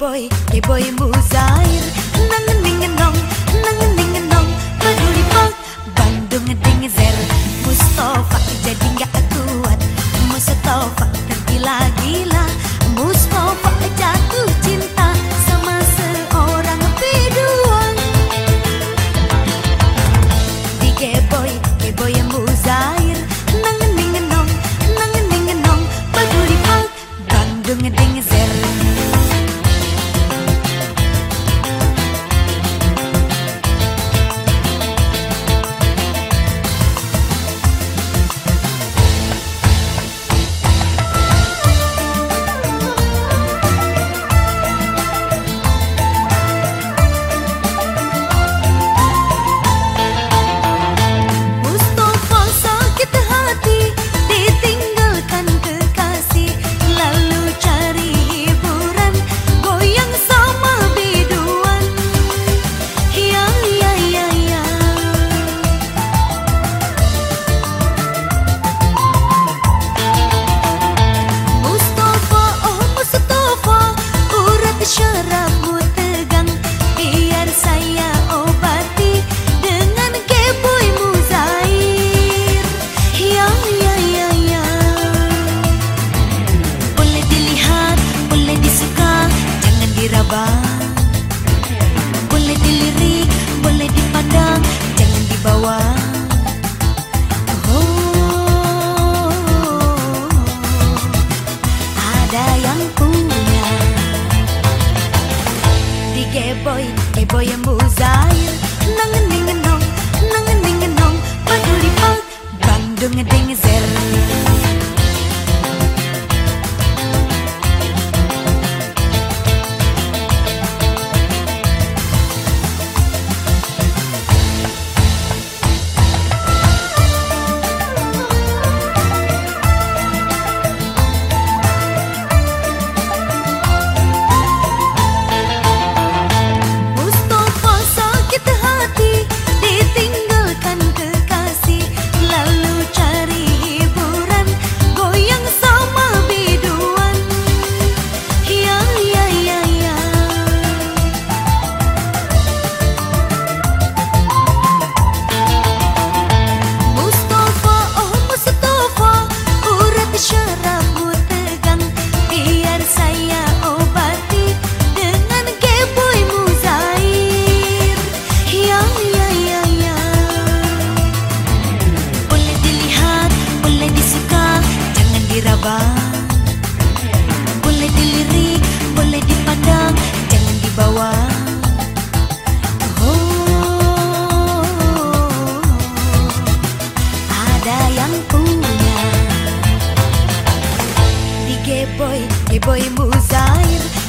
boy gay boy, muzair. Nang ning nong nang ning nong. Paduli pag bandung ding zer. Mustafa boy e boy e muzai nang ning nong nang ning nong patuli pal bang dong Geboy, Geboy Muzair